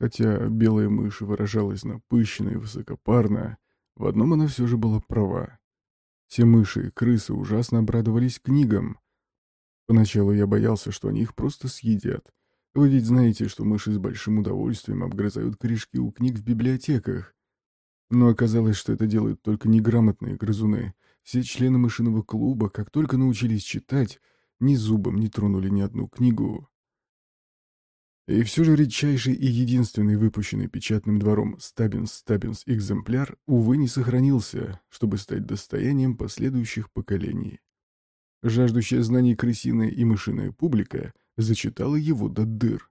Хотя белая мышь выражалась напыщенно и высокопарно, в одном она все же была права. Все мыши и крысы ужасно обрадовались книгам. Поначалу я боялся, что они их просто съедят. Вы ведь знаете, что мыши с большим удовольствием обгрызают корешки у книг в библиотеках. Но оказалось, что это делают только неграмотные грызуны. Все члены мышиного клуба, как только научились читать, ни зубом не тронули ни одну книгу. И все же редчайший и единственный выпущенный печатным двором Стабинс-Стабинс экземпляр, увы, не сохранился, чтобы стать достоянием последующих поколений. Жаждущая знаний крысиная и мышиная публика зачитала его до дыр.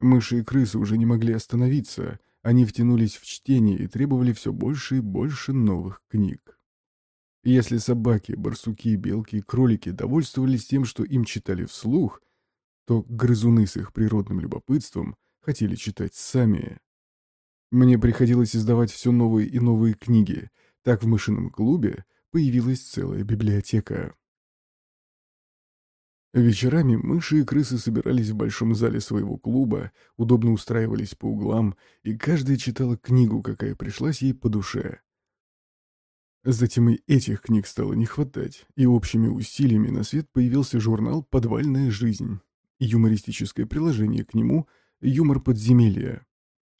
Мыши и крысы уже не могли остановиться, они втянулись в чтение и требовали все больше и больше новых книг. Если собаки, барсуки, белки и кролики довольствовались тем, что им читали вслух, то грызуны с их природным любопытством хотели читать сами. Мне приходилось издавать все новые и новые книги. Так в мышином клубе появилась целая библиотека. Вечерами мыши и крысы собирались в большом зале своего клуба, удобно устраивались по углам, и каждая читала книгу, какая пришлась ей по душе. Затем и этих книг стало не хватать, и общими усилиями на свет появился журнал «Подвальная жизнь», юмористическое приложение к нему «Юмор подземелья».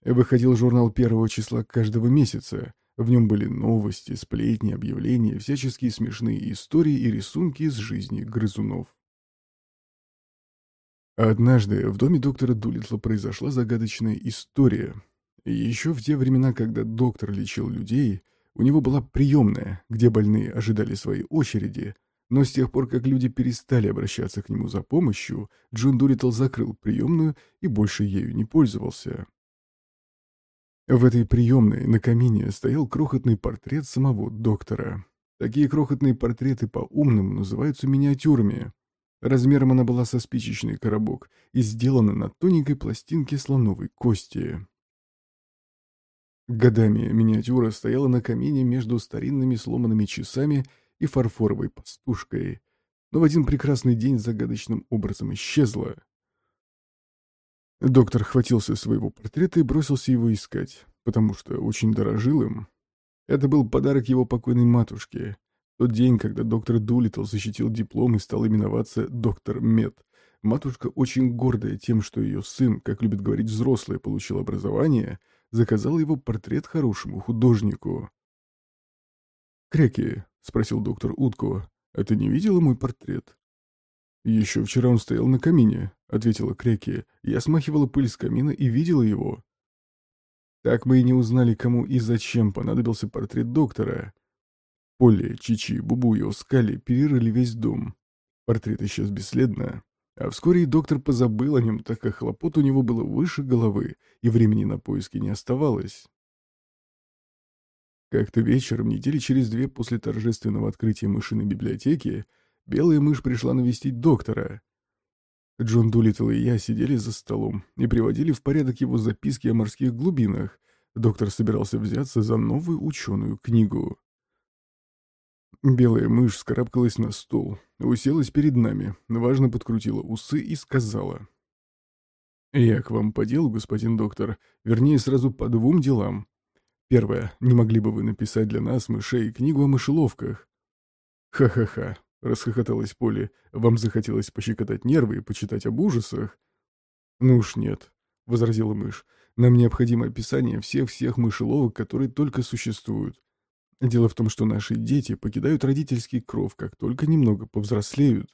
Выходил журнал первого числа каждого месяца. В нем были новости, сплетни, объявления, всяческие смешные истории и рисунки из жизни грызунов. Однажды в доме доктора Дулитла произошла загадочная история. Еще в те времена, когда доктор лечил людей, у него была приемная, где больные ожидали своей очереди, но с тех пор, как люди перестали обращаться к нему за помощью, Джон Дулиттл закрыл приемную и больше ею не пользовался. В этой приемной на камине стоял крохотный портрет самого доктора. Такие крохотные портреты по-умному называются миниатюрами. Размером она была со спичечный коробок и сделана на тоненькой пластинке слоновой кости. Годами миниатюра стояла на камине между старинными сломанными часами и фарфоровой пастушкой, но в один прекрасный день загадочным образом исчезла. Доктор хватился своего портрета и бросился его искать, потому что очень дорожил им. Это был подарок его покойной матушке. Тот день, когда доктор Дулиттл защитил диплом и стал именоваться доктор Мед, матушка, очень гордая тем, что ее сын, как любит говорить взрослый, получил образование, заказала его портрет хорошему художнику. «Креки, — спросил доктор Утко. «А ты не видела мой портрет?» «Еще вчера он стоял на камине», — ответила Креки. «Я смахивала пыль с камина и видела его». Так мы и не узнали, кому и зачем понадобился портрет доктора. Поле, Чичи, Бубу и Оскали перерыли весь дом. Портрет исчез бесследно. А вскоре и доктор позабыл о нем, так как хлопот у него было выше головы, и времени на поиски не оставалось. Как-то вечером, недели через две после торжественного открытия мышиной библиотеки, белая мышь пришла навестить доктора. Джон Дулиттл и я сидели за столом и приводили в порядок его записки о морских глубинах. Доктор собирался взяться за новую ученую книгу. Белая мышь скарабкалась на стол, уселась перед нами, важно подкрутила усы и сказала. «Я к вам по делу, господин доктор, вернее, сразу по двум делам. Первое. Не могли бы вы написать для нас, мышей, книгу о мышеловках? Ха-ха-ха, расхохоталась Поле. Вам захотелось пощекотать нервы и почитать об ужасах? Ну уж нет, возразила мышь. Нам необходимо описание всех-всех мышеловок, которые только существуют. Дело в том, что наши дети покидают родительский кров, как только немного повзрослеют.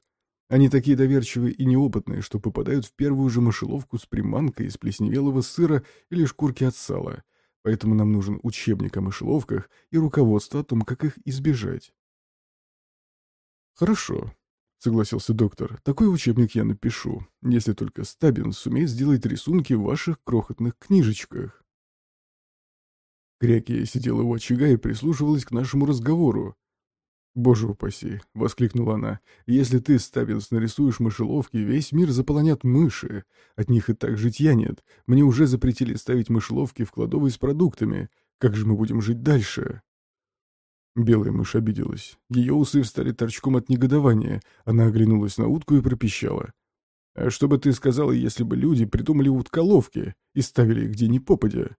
Они такие доверчивые и неопытные, что попадают в первую же мышеловку с приманкой из плесневелого сыра или шкурки от сала. Поэтому нам нужен учебник о мышеловках и руководство о том, как их избежать. Хорошо, согласился доктор. Такой учебник я напишу, если только Стабин сумеет сделать рисунки в ваших крохотных книжечках. Кряки сидела у очага и прислушивалась к нашему разговору. «Боже упаси!» — воскликнула она. «Если ты, Стабинс, нарисуешь мышеловки, весь мир заполонят мыши. От них и так житья нет. Мне уже запретили ставить мышеловки в кладовой с продуктами. Как же мы будем жить дальше?» Белая мышь обиделась. Ее усы встали торчком от негодования. Она оглянулась на утку и пропищала. «А что бы ты сказала, если бы люди придумали утколовки? и ставили их где ни попадя.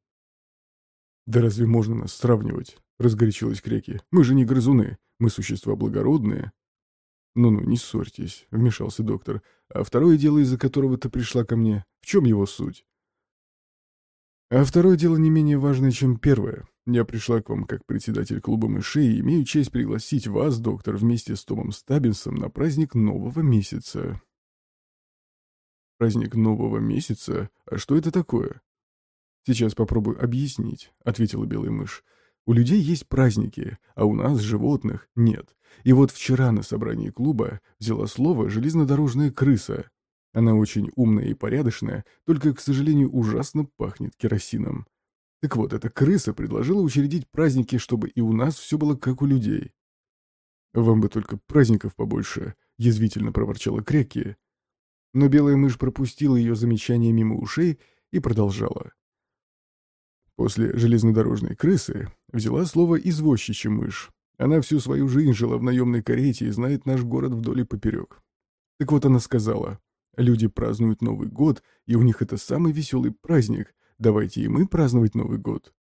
«Да разве можно нас сравнивать?» — разгорячилась Креки. «Мы же не грызуны, мы существа благородные». «Ну-ну, не ссорьтесь», — вмешался доктор. «А второе дело, из-за которого ты пришла ко мне, в чем его суть?» «А второе дело не менее важное, чем первое. Я пришла к вам как председатель клуба мышей и имею честь пригласить вас, доктор, вместе с Томом Стаббинсом на праздник нового месяца». «Праздник нового месяца? А что это такое?» «Сейчас попробую объяснить», — ответила белая мышь. «У людей есть праздники, а у нас, животных, нет. И вот вчера на собрании клуба взяла слово железнодорожная крыса. Она очень умная и порядочная, только, к сожалению, ужасно пахнет керосином. Так вот, эта крыса предложила учредить праздники, чтобы и у нас все было как у людей». «Вам бы только праздников побольше», — язвительно проворчала Крекки. Но белая мышь пропустила ее замечание мимо ушей и продолжала. После железнодорожной крысы взяла слово извозчичья мышь. Она всю свою жизнь жила в наемной карете и знает наш город вдоль и поперек. Так вот она сказала, люди празднуют Новый год, и у них это самый веселый праздник, давайте и мы праздновать Новый год.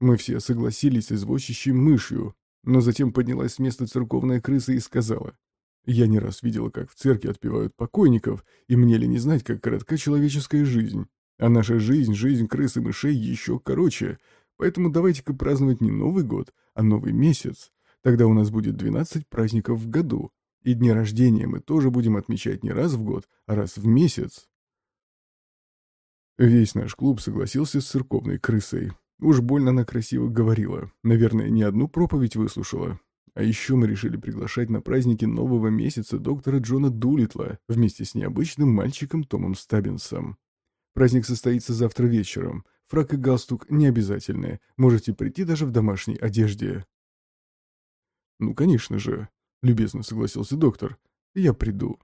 Мы все согласились с извозчичьей мышью, но затем поднялась с места церковная крыса и сказала, «Я не раз видела, как в церкви отпевают покойников, и мне ли не знать, как коротка человеческая жизнь. А наша жизнь, жизнь крыс и мышей еще короче, поэтому давайте-ка праздновать не Новый год, а Новый месяц. Тогда у нас будет 12 праздников в году, и дни рождения мы тоже будем отмечать не раз в год, а раз в месяц. Весь наш клуб согласился с церковной крысой. Уж больно она красиво говорила. Наверное, не одну проповедь выслушала. А еще мы решили приглашать на праздники нового месяца доктора Джона Дулитла вместе с необычным мальчиком Томом Стаббинсом. Праздник состоится завтра вечером. Фрак и галстук не обязательные. Можете прийти даже в домашней одежде. Ну, конечно же, любезно согласился доктор. Я приду.